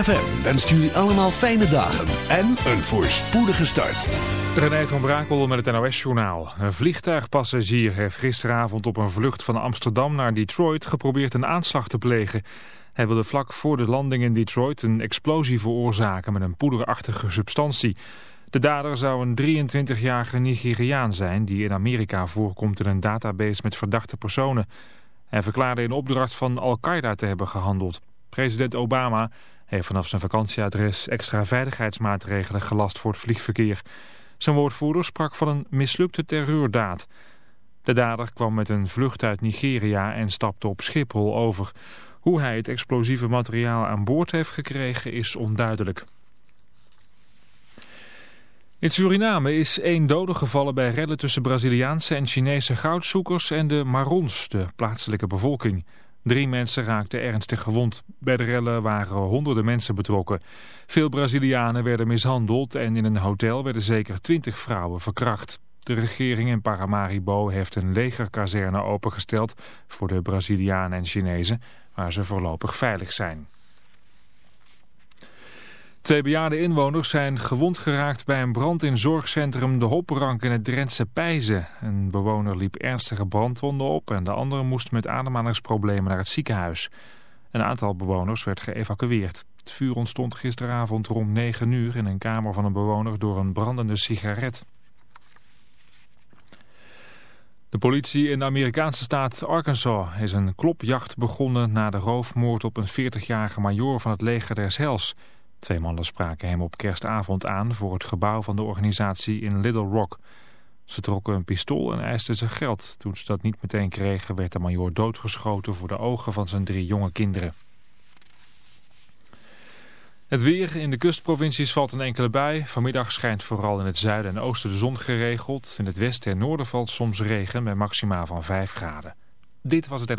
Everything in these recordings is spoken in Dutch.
ZFM wenst jullie allemaal fijne dagen en een voorspoedige start. René van Brakel met het NOS-journaal. Een vliegtuigpassagier heeft gisteravond op een vlucht van Amsterdam naar Detroit geprobeerd een aanslag te plegen. Hij wilde vlak voor de landing in Detroit een explosie veroorzaken met een poederachtige substantie. De dader zou een 23-jarige Nigeriaan zijn die in Amerika voorkomt in een database met verdachte personen. Hij verklaarde in opdracht van Al-Qaeda te hebben gehandeld. President Obama heeft vanaf zijn vakantieadres extra veiligheidsmaatregelen gelast voor het vliegverkeer. Zijn woordvoerder sprak van een mislukte terreurdaad. De dader kwam met een vlucht uit Nigeria en stapte op Schiphol over. Hoe hij het explosieve materiaal aan boord heeft gekregen is onduidelijk. In Suriname is één dode gevallen bij redden tussen Braziliaanse en Chinese goudzoekers en de Marons, de plaatselijke bevolking. Drie mensen raakten ernstig gewond. Bij de rellen waren honderden mensen betrokken. Veel Brazilianen werden mishandeld en in een hotel werden zeker twintig vrouwen verkracht. De regering in Paramaribo heeft een legerkazerne opengesteld voor de Brazilianen en Chinezen, waar ze voorlopig veilig zijn. Twee bejaarde inwoners zijn gewond geraakt bij een brand in zorgcentrum De Hopperank in het Drentse Pijzen. Een bewoner liep ernstige brandwonden op en de andere moest met ademhalingsproblemen naar het ziekenhuis. Een aantal bewoners werd geëvacueerd. Het vuur ontstond gisteravond rond 9 uur in een kamer van een bewoner door een brandende sigaret. De politie in de Amerikaanse staat Arkansas is een klopjacht begonnen na de roofmoord op een 40-jarige majoor van het leger des Hels. Twee mannen spraken hem op kerstavond aan voor het gebouw van de organisatie in Little Rock. Ze trokken een pistool en eisten ze geld. Toen ze dat niet meteen kregen werd de majoor doodgeschoten voor de ogen van zijn drie jonge kinderen. Het weer in de kustprovincies valt een enkele bui. Vanmiddag schijnt vooral in het zuiden en oosten de zon geregeld. In het westen en noorden valt soms regen met maximaal van 5 graden. Dit was het en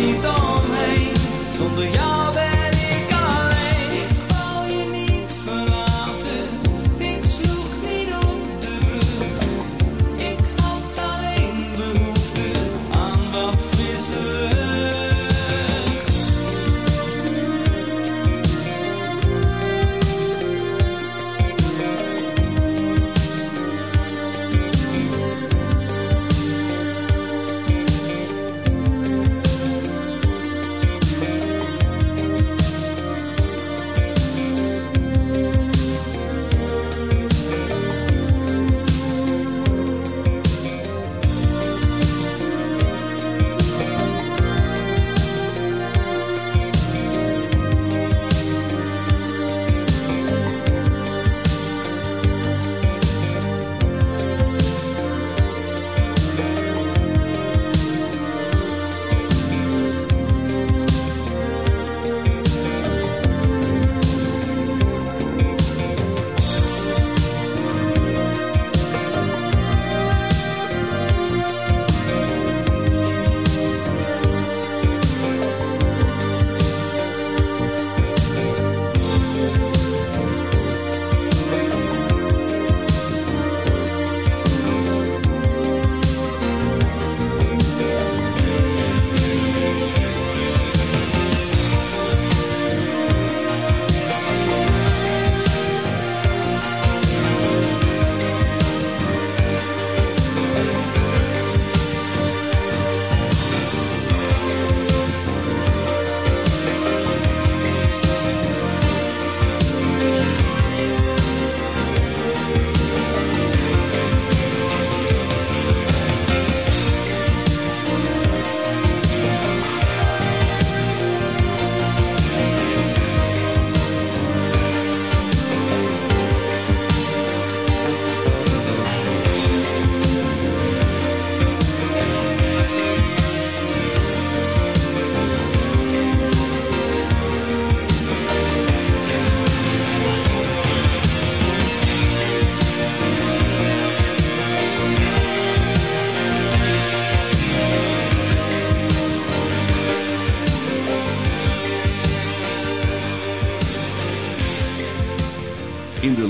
Niet omheen. Zonder jou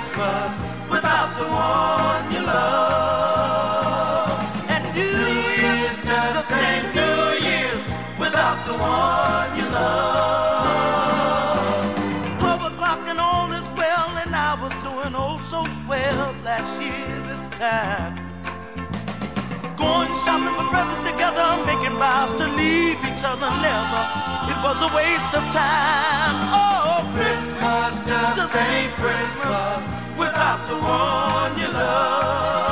Christmas without the one you love. And New, New Year's just ain't New Year's without the one you love. Twelve o'clock and all is well, and I was doing oh so swell last year this time. Shopping for presents together, making vows to leave each other never. It was a waste of time. Oh, Christmas just, ain't Christmas without the one you love.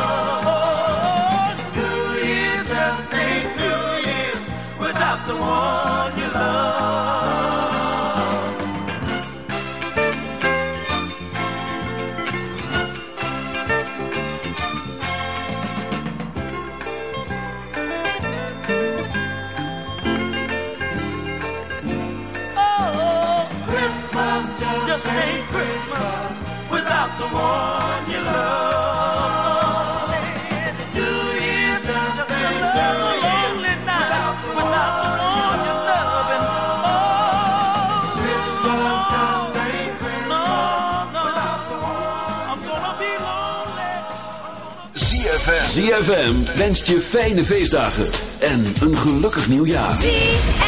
The one you love. New Year's just another lonely night without the one you love. And oh, Christmas just ain't Christmas without the one. I'm gonna be lonely. ZFM. ZFM wenst je fijne feestdagen en een gelukkig nieuwjaar. Our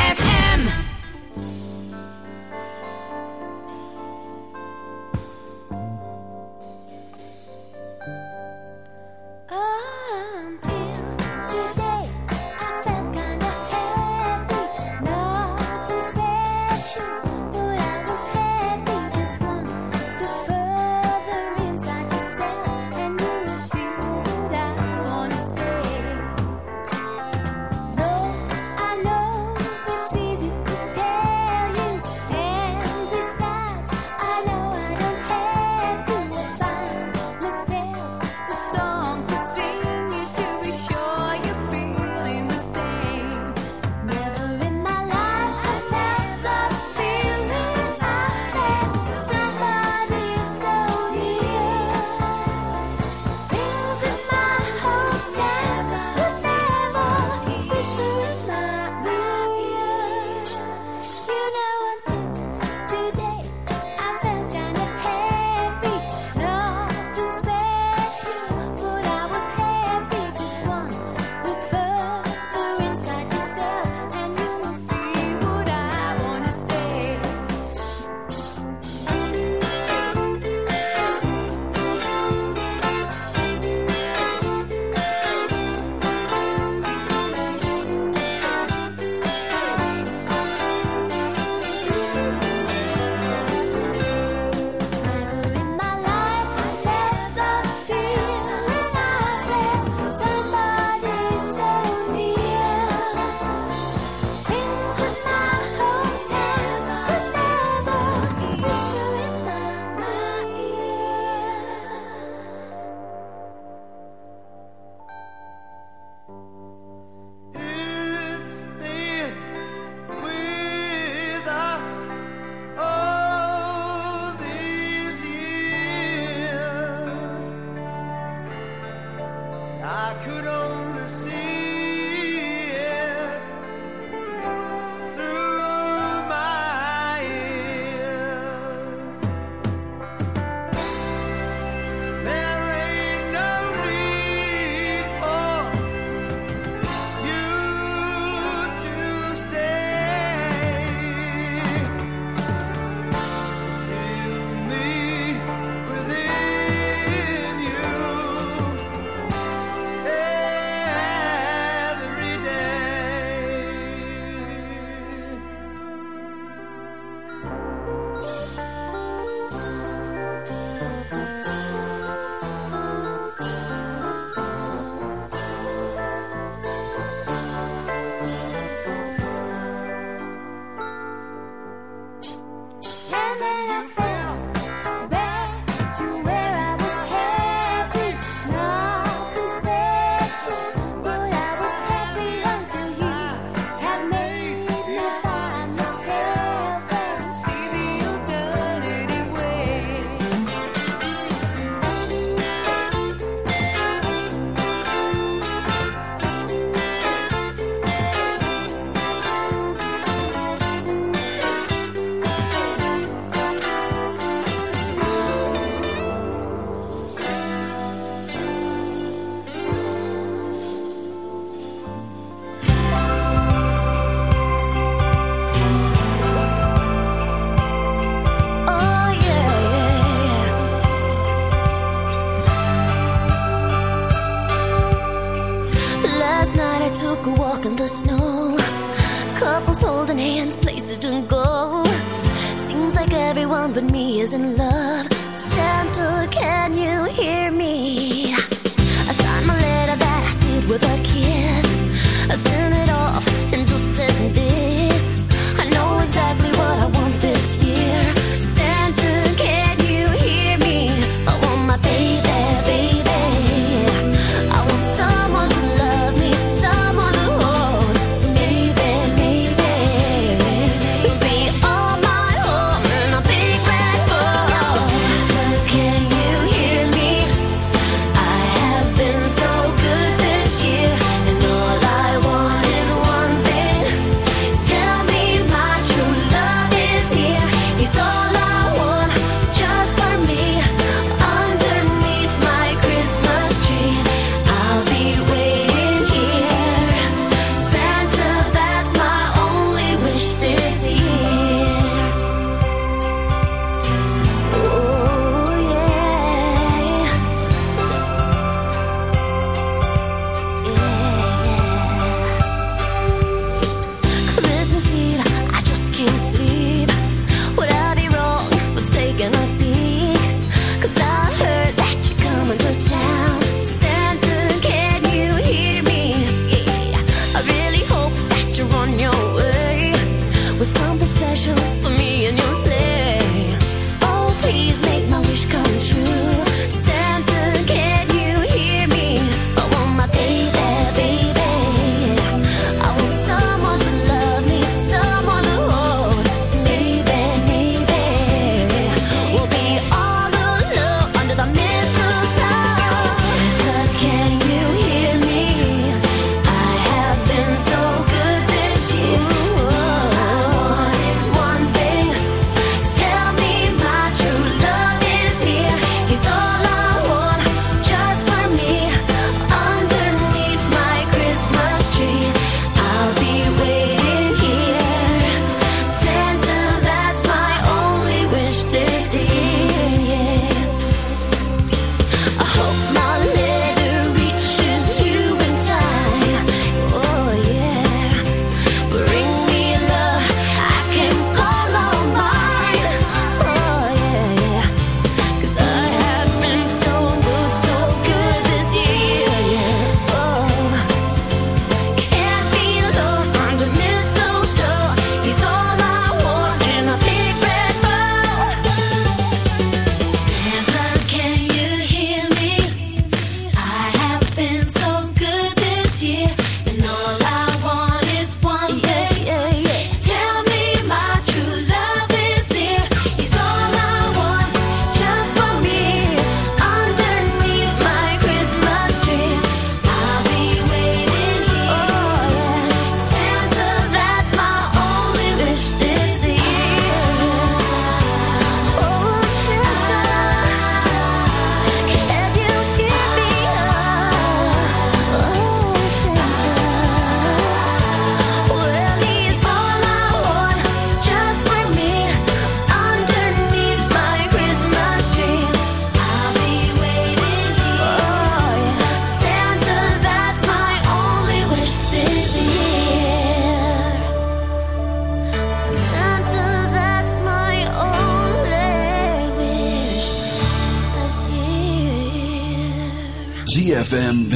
is in love. Santa, can you hear me?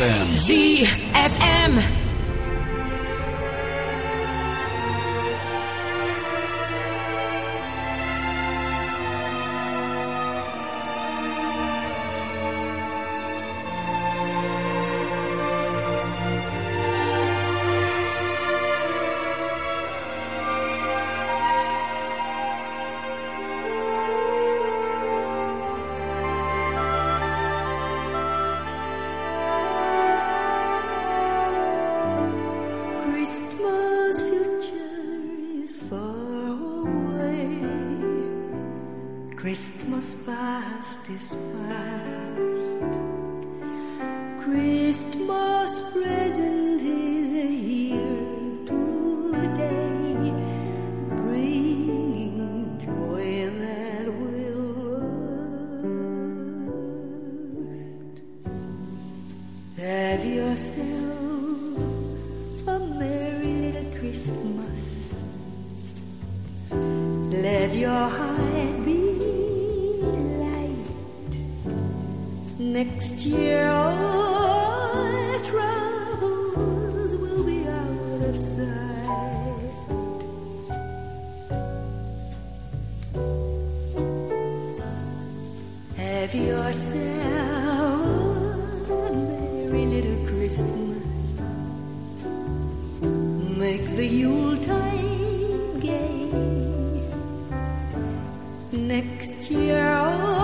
ZFM. ZFM. next year.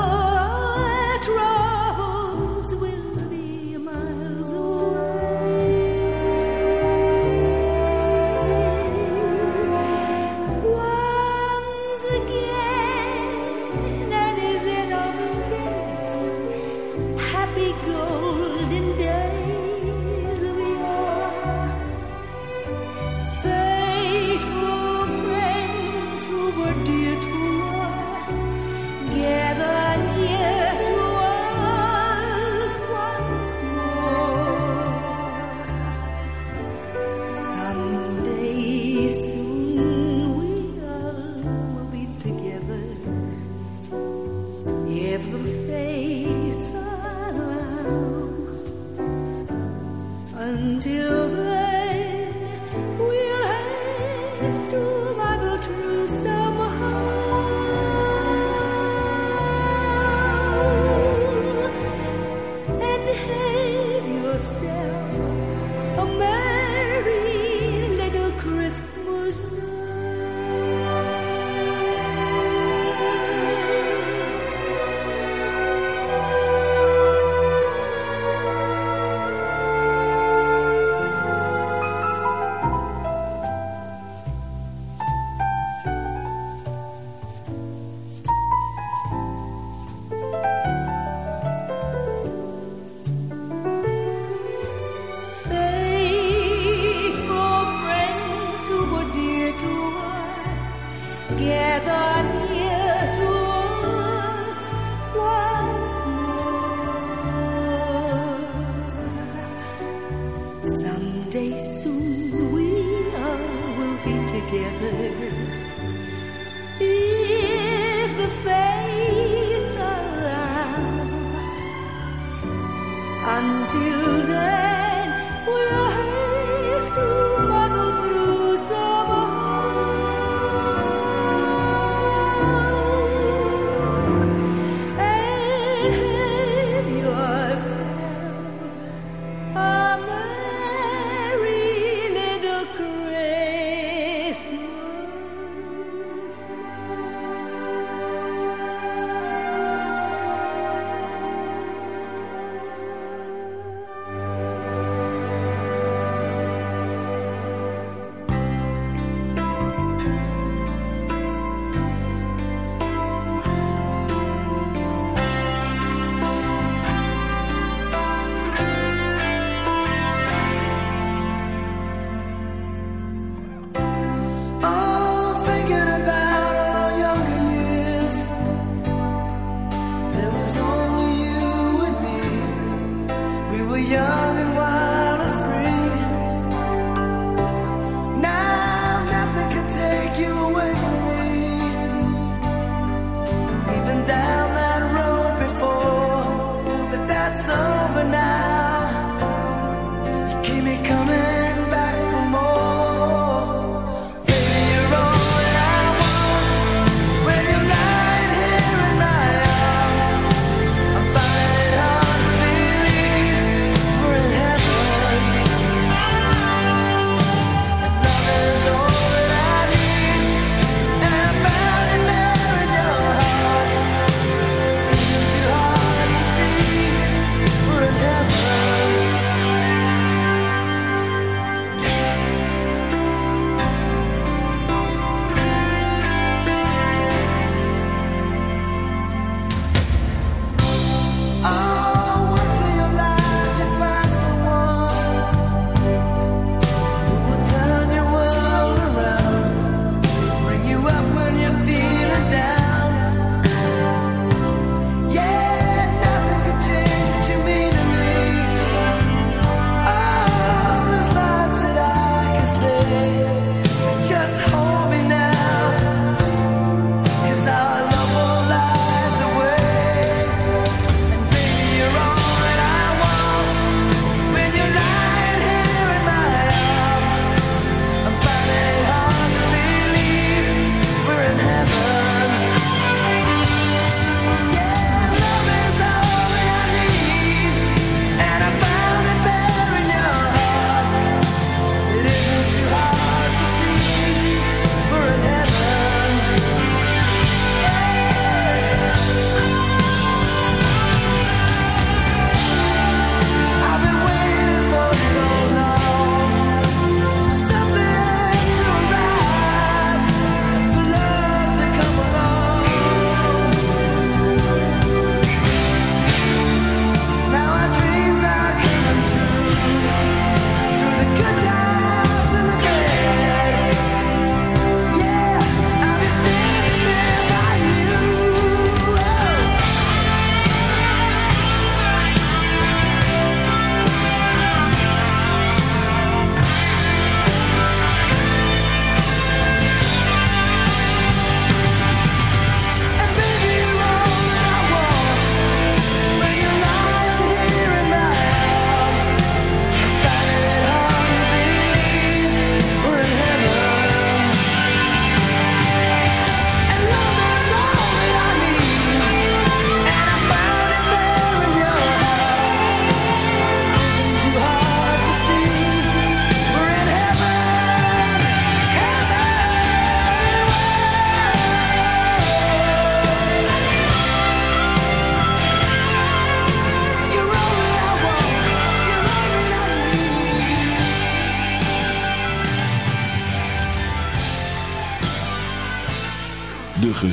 Someday soon we all will be together. If the fates allow. Until then.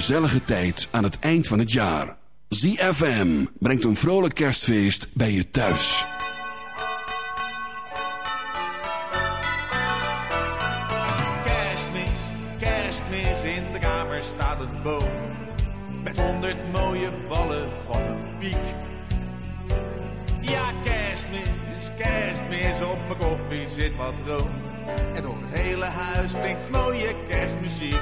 gezellige tijd aan het eind van het jaar. ZFM brengt een vrolijk kerstfeest bij je thuis. Kerstmis, kerstmis, in de kamer staat een boom. Met honderd mooie ballen van een piek. Ja, kerstmis, kerstmis, op mijn koffie zit wat room. En door het hele huis klinkt mooie kerstmuziek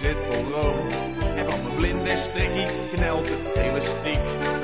zit vol. En van mijn vlinderstrikkie knelt het elastiek.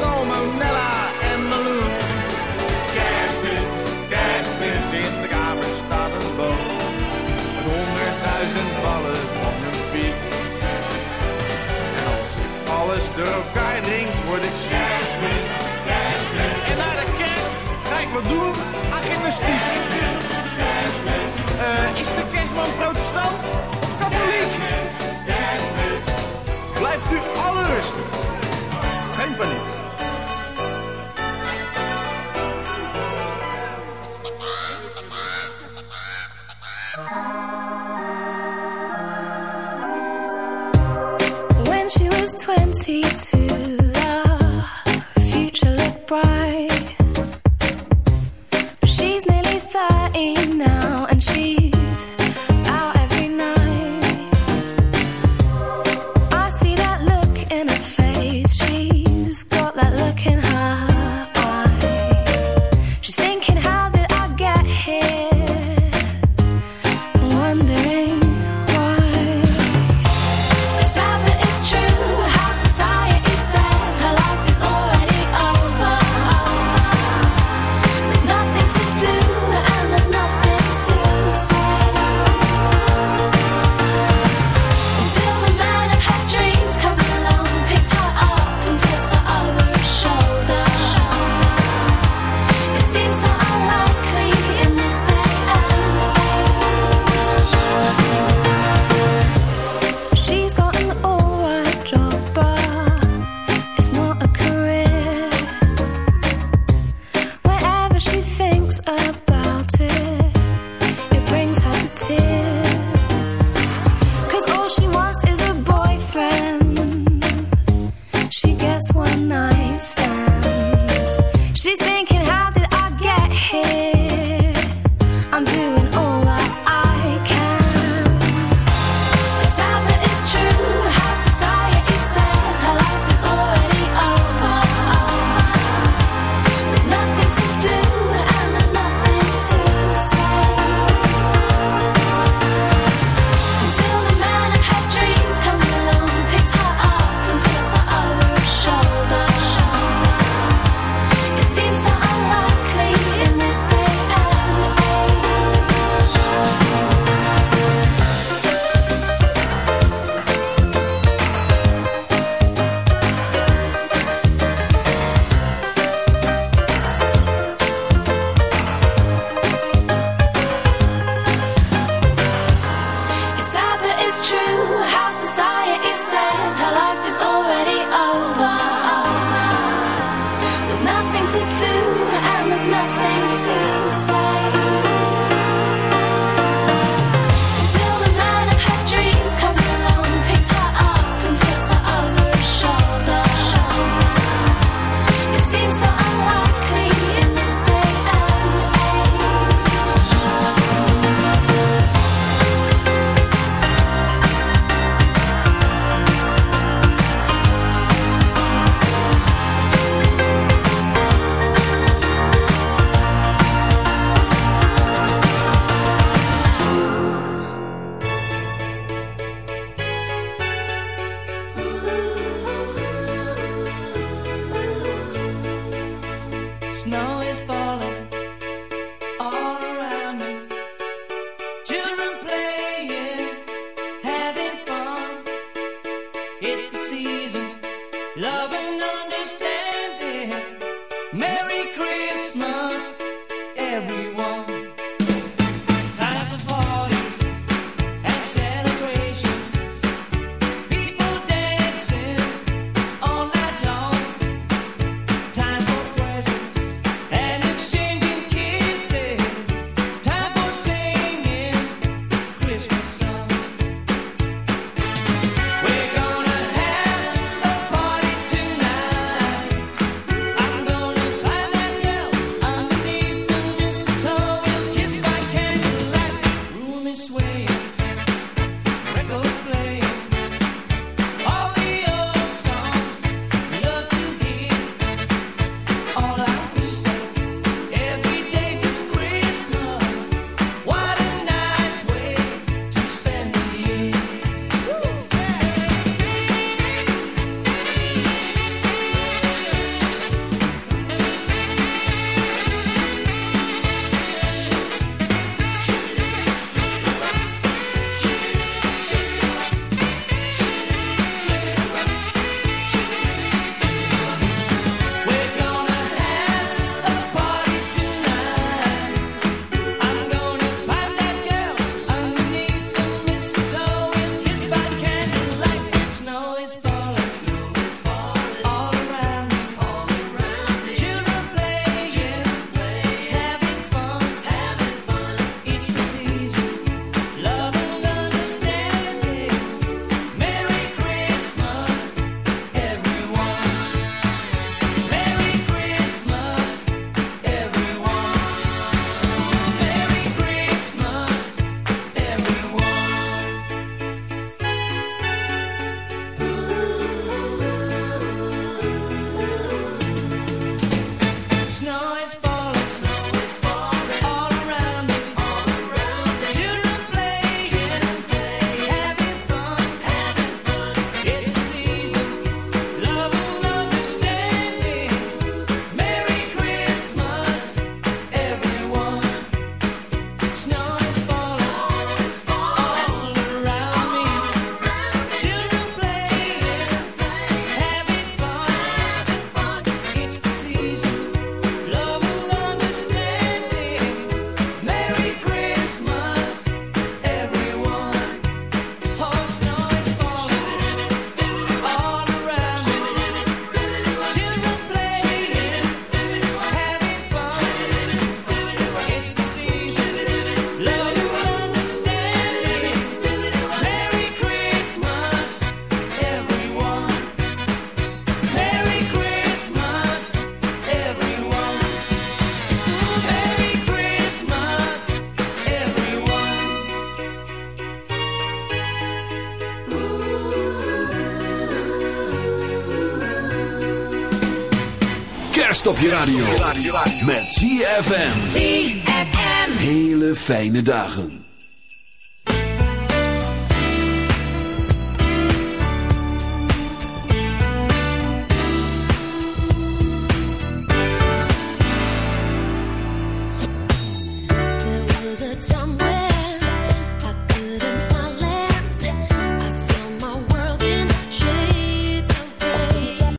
salmonella standing. Merry Christmas, everyone. op je radio. Met ZFM. ZFM. Hele fijne dagen.